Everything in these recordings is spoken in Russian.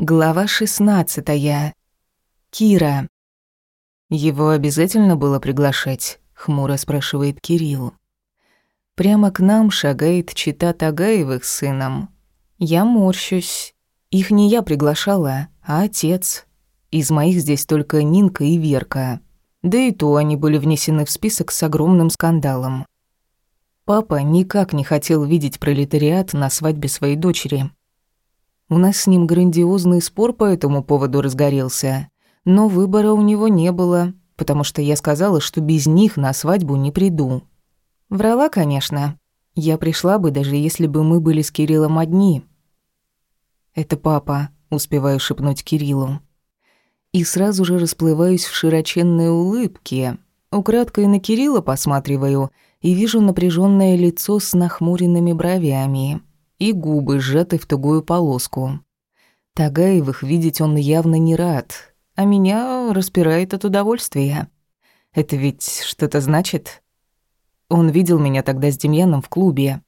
Глава шестнадцатая. Кира. «Его обязательно было приглашать?» — хмуро спрашивает Кирилл. Прямо к нам шагает чита Тагаевых с сыном. Я морщусь. Их не я приглашала, а отец. Из моих здесь только Нинка и Верка. Да и то они были внесены в список с огромным скандалом. Папа никак не хотел видеть пролетариат на свадьбе своей дочери. У нас с ним грандиозный спор по этому поводу разгорелся, но выбора у него не было, потому что я сказала, что без них на свадьбу не приду. Врала, конечно. Я пришла бы, даже если бы мы были с Кириллом одни. «Это папа», — успеваю шепнуть Кириллу. И сразу же расплываюсь в широченной улыбке. Украдкой на Кирилла посматриваю и вижу напряженное лицо с нахмуренными бровями и губы сжаты в тугую полоску. Тагаевых видеть он явно не рад, а меня распирает от удовольствия. Это ведь что-то значит? Он видел меня тогда с Демьяном в клубе.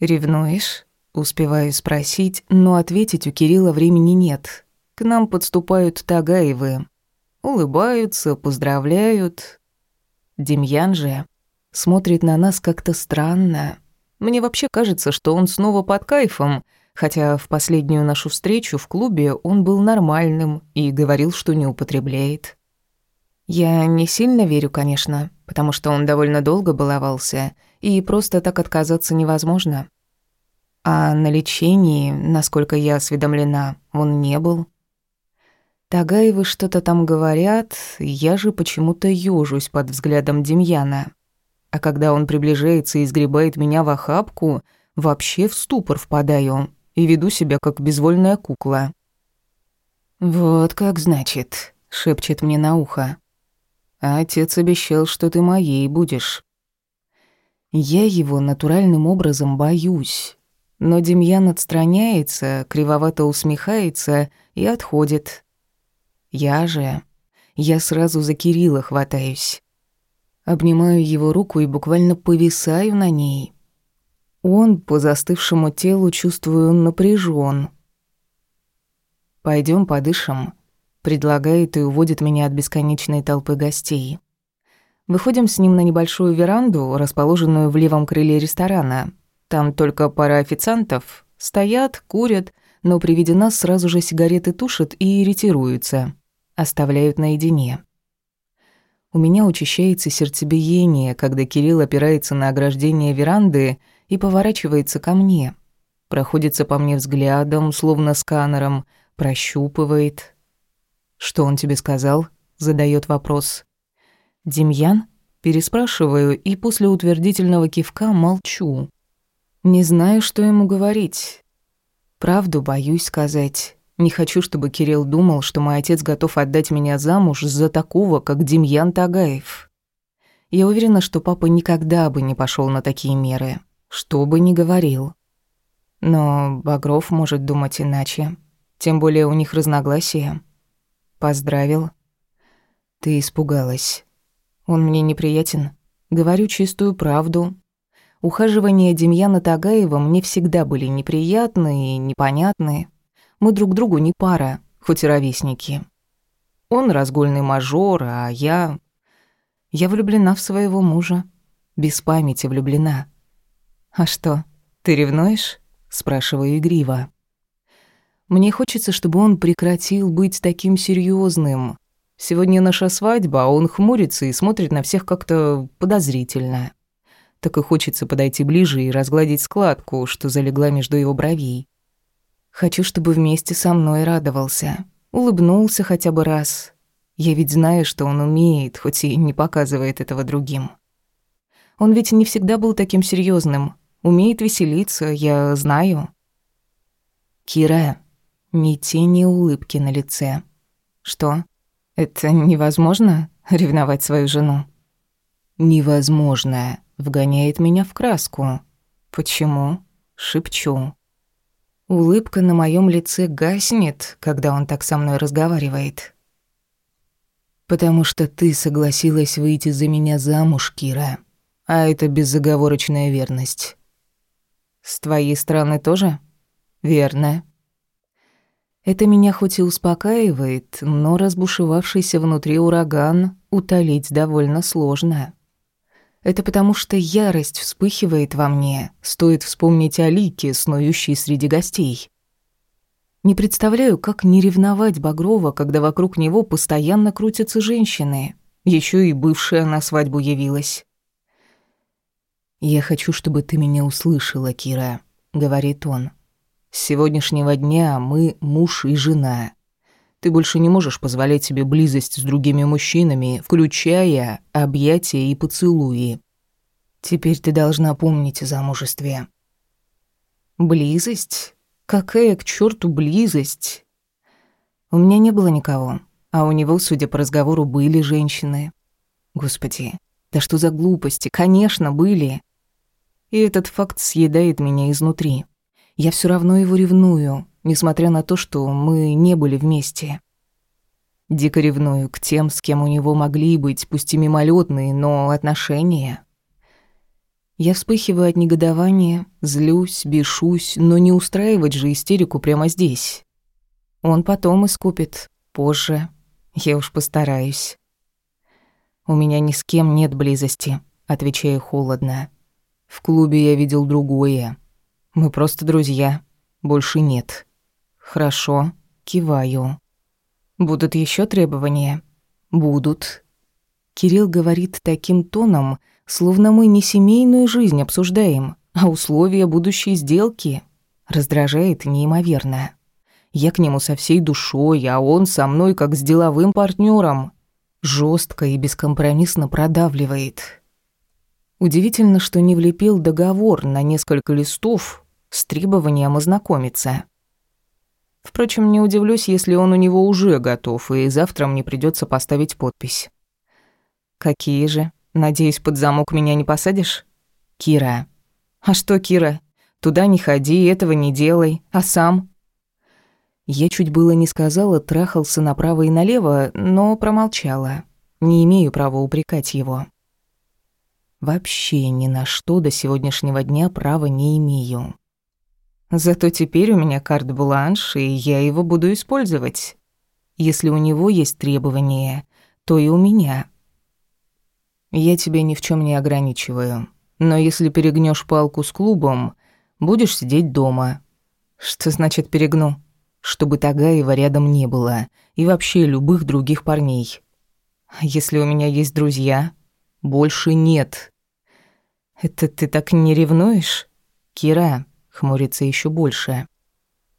«Ревнуешь?» Успеваю спросить, но ответить у Кирилла времени нет. К нам подступают Тагаевы. Улыбаются, поздравляют. Демьян же смотрит на нас как-то странно, мне вообще кажется, что он снова под кайфом, хотя в последнюю нашу встречу в клубе он был нормальным и говорил, что не употребляет. Я не сильно верю, конечно, потому что он довольно долго баловался, и просто так отказаться невозможно. А на лечении, насколько я осведомлена, он не был. Тагаевы что-то там говорят, я же почему-то ёжусь под взглядом Демьяна. А когда он приближается и сгребает меня в охапку, вообще в ступор впадаю и веду себя как безвольная кукла. «Вот как значит», — шепчет мне на ухо. «Отец обещал, что ты моей будешь». Я его натуральным образом боюсь. Но Демьян отстраняется, кривовато усмехается и отходит. Я же... Я сразу за Кирилла хватаюсь. Обнимаю его руку и буквально повисаю на ней. Он по застывшему телу чувствую напряжен. Пойдем подышим», — предлагает и уводит меня от бесконечной толпы гостей. Выходим с ним на небольшую веранду, расположенную в левом крыле ресторана. Там только пара официантов. Стоят, курят, но при виде нас сразу же сигареты тушат и ретируются. Оставляют наедине. У меня учащается сердцебиение, когда Кирилл опирается на ограждение веранды и поворачивается ко мне. Проходится по мне взглядом, словно сканером, прощупывает. «Что он тебе сказал?» — задает вопрос. «Демьян?» — переспрашиваю и после утвердительного кивка молчу. Не знаю, что ему говорить. Правду боюсь сказать. Не хочу, чтобы Кирилл думал, что мой отец готов отдать меня замуж за такого, как Демьян Тагаев. Я уверена, что папа никогда бы не пошел на такие меры, что бы ни говорил. Но Багров может думать иначе. Тем более у них разногласия. Поздравил. Ты испугалась. Он мне неприятен. Говорю чистую правду. Ухаживания Демьяна Тагаева мне всегда были неприятны и непонятны. Мы друг другу не пара, хоть и ровесники. Он разгульный мажор, а я... Я влюблена в своего мужа. Без памяти влюблена. «А что, ты ревнуешь?» — спрашиваю игриво. Мне хочется, чтобы он прекратил быть таким серьезным. Сегодня наша свадьба, а он хмурится и смотрит на всех как-то подозрительно. Так и хочется подойти ближе и разгладить складку, что залегла между его бровей. Хочу, чтобы вместе со мной радовался. Улыбнулся хотя бы раз. Я ведь знаю, что он умеет, хоть и не показывает этого другим. Он ведь не всегда был таким серьезным. Умеет веселиться, я знаю. Кира, ни тени улыбки на лице. Что? Это невозможно ревновать свою жену? Невозможно. Вгоняет меня в краску. Почему? Шепчу. Улыбка на моем лице гаснет, когда он так со мной разговаривает. «Потому что ты согласилась выйти за меня замуж, Кира, а это безоговорочная верность». «С твоей стороны тоже?» «Верно». Это меня хоть и успокаивает, но разбушевавшийся внутри ураган утолить довольно сложно. Это потому что ярость вспыхивает во мне, стоит вспомнить о Лике, снующей среди гостей. Не представляю, как не ревновать Багрова, когда вокруг него постоянно крутятся женщины. Еще и бывшая на свадьбу явилась. «Я хочу, чтобы ты меня услышала, Кира», — говорит он. «С сегодняшнего дня мы муж и жена. Ты больше не можешь позволять себе близость с другими мужчинами, включая объятия и поцелуи. Теперь ты должна помнить о замужестве». «Близость? Какая к черту близость?» «У меня не было никого, а у него, судя по разговору, были женщины. Господи, да что за глупости? Конечно, были. И этот факт съедает меня изнутри. Я все равно его ревную, несмотря на то, что мы не были вместе. Дико ревную к тем, с кем у него могли быть, пусть и мимолетные, но отношения. Я вспыхиваю от негодования, злюсь, бешусь, но не устраивать же истерику прямо здесь. Он потом искупит, позже. Я уж постараюсь. У меня ни с кем нет близости, отвечаю холодно. В клубе я видел другое. Мы просто друзья. Больше нет. Хорошо, киваю. Будут еще требования? Будут. Кирилл говорит таким тоном, словно мы не семейную жизнь обсуждаем, а условия будущей сделки. Раздражает неимоверно. Я к нему со всей душой, а он со мной как с деловым партнером. Жестко и бескомпромиссно продавливает. Удивительно, что не влепил договор на несколько листов с требованием ознакомиться. Впрочем, не удивлюсь, если он у него уже готов, и завтра мне придется поставить подпись. «Какие же? Надеюсь, под замок меня не посадишь?» «Кира». «А что, Кира? Туда не ходи, этого не делай. А сам?» Я чуть было не сказала, трахался направо и налево, но промолчала. Не имею права упрекать его. Вообще ни на что до сегодняшнего дня права не имею. Зато теперь у меня карт-бланш, и я его буду использовать. Если у него есть требования, то и у меня. Я тебя ни в чем не ограничиваю. Но если перегнешь палку с клубом, будешь сидеть дома. Что значит перегну? Чтобы Тагаева рядом не было. И вообще любых других парней. А если у меня есть друзья, больше нет. Это ты так не ревнуешь? Кира хмурится еще больше.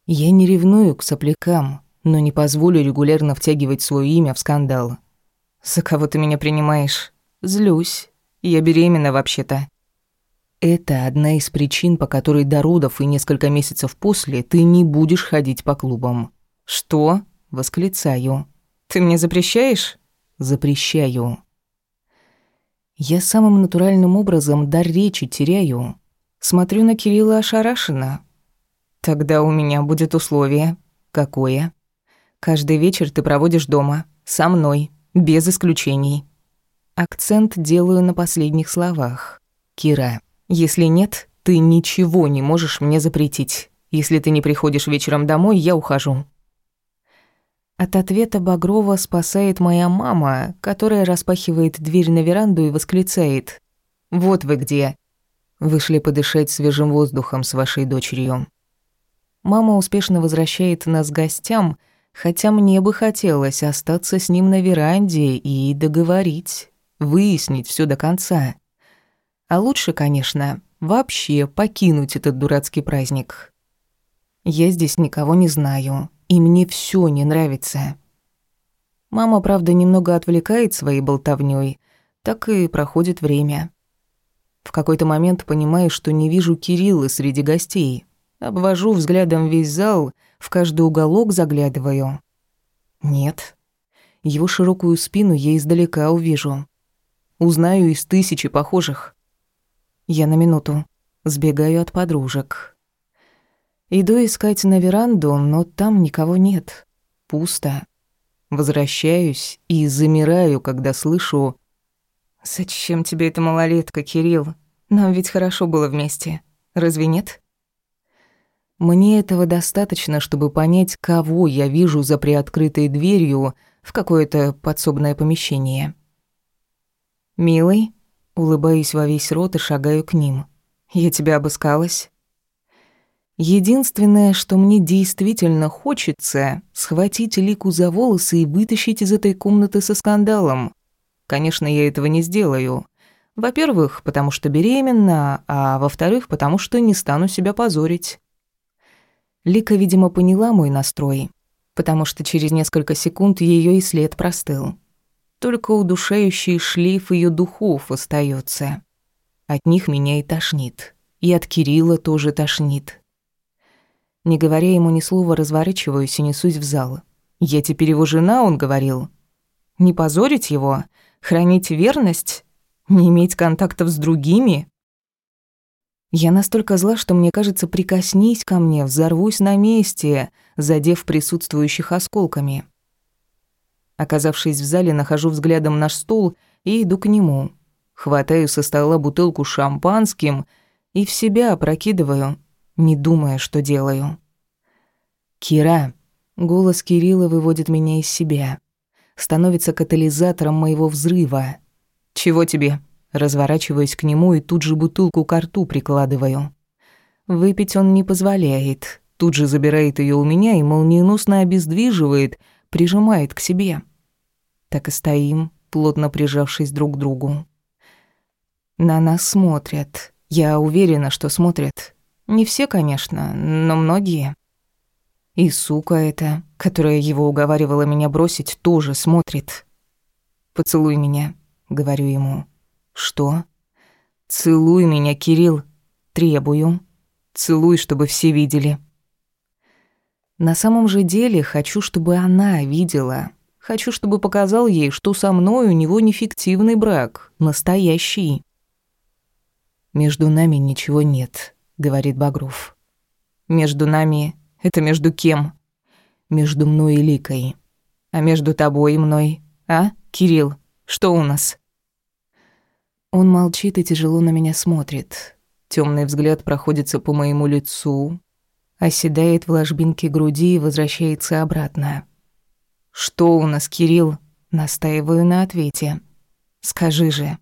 Я не ревную к соплякам, но не позволю регулярно втягивать свое имя в скандал. За кого ты меня принимаешь? Злюсь. Я беременна вообще-то. Это одна из причин, по которой до родов и несколько месяцев после ты не будешь ходить по клубам. Что? Восклицаю. Ты мне запрещаешь? Запрещаю. Я самым натуральным образом дар речи теряю. Смотрю на Кирилла ошарашенно. Тогда у меня будет условие. Какое? Каждый вечер ты проводишь дома, со мной, без исключений. Акцент делаю на последних словах. Кира, если нет, ты ничего не можешь мне запретить. Если ты не приходишь вечером домой, я ухожу. От ответа Багрова спасает моя мама, которая распахивает дверь на веранду и восклицает. «Вот вы где!» Вышли подышать свежим воздухом с вашей дочерью. Мама успешно возвращает нас гостям, хотя мне бы хотелось остаться с ним на веранде и договорить, выяснить все до конца. А лучше, конечно, вообще покинуть этот дурацкий праздник. Я здесь никого не знаю, и мне все не нравится. Мама, правда, немного отвлекает своей болтовнёй, так и проходит время. В какой-то момент понимаю, что не вижу Кирилла среди гостей. Обвожу взглядом весь зал, в каждый уголок заглядываю. Нет. Его широкую спину я издалека увижу. Узнаю из тысячи похожих. Я на минуту сбегаю от подружек. Иду искать на веранду, но там никого нет. Пусто. Возвращаюсь и замираю, когда слышу «Зачем тебе эта малолетка, Кирилл? Нам ведь хорошо было вместе. Разве нет?» Мне этого достаточно, чтобы понять, кого я вижу за приоткрытой дверью в какое-то подсобное помещение. «Милый?» Улыбаюсь во весь рот и шагаю к ним. «Я тебя обыскалась?» Единственное, что мне действительно хочется, схватить Лику за волосы и вытащить из этой комнаты со скандалом. Конечно, я этого не сделаю. Во-первых, потому что беременна, а во-вторых, потому что не стану себя позорить. Лика, видимо, поняла мой настрой, потому что через несколько секунд ее и след простыл. Только удушающий шлейф ее духов остается. От них меня и тошнит. И от Кирилла тоже тошнит. Не говоря ему ни слова, разворачиваюсь и несусь в зал. «Я теперь его жена», — он говорил. «Не позорить его? Хранить верность? Не иметь контактов с другими?» Я настолько зла, что мне кажется, прикоснись ко мне, взорвусь на месте, задев присутствующих осколками. Оказавшись в зале, нахожу взглядом наш стул и иду к нему. Хватаю со стола бутылку шампанским и в себя опрокидываю, не думая, что делаю. «Кира!» Голос Кирилла выводит меня из себя. Становится катализатором моего взрыва. «Чего тебе?» Разворачиваюсь к нему и тут же бутылку к рту прикладываю. Выпить он не позволяет. Тут же забирает ее у меня и молниеносно обездвиживает, прижимает к себе. Так и стоим, плотно прижавшись друг к другу. На нас смотрят. Я уверена, что смотрят. Не все, конечно, но многие. И сука эта, которая его уговаривала меня бросить, тоже смотрит. «Поцелуй меня», — говорю ему. «Что?» «Целуй меня, Кирилл. Требую. Целуй, чтобы все видели». На самом же деле хочу, чтобы она видела. Хочу, чтобы показал ей, что со мной у него не фиктивный брак, настоящий. «Между нами ничего нет», говорит Багров. Между нами это между кем? Между мной и Ликой. А между тобой и мной, а, Кирилл, что у нас? Он молчит и тяжело на меня смотрит. Темный взгляд проходится по моему лицу, оседает в ложбинке груди и возвращается обратно. «Что у нас, Кирилл?» Настаиваю на ответе. «Скажи же».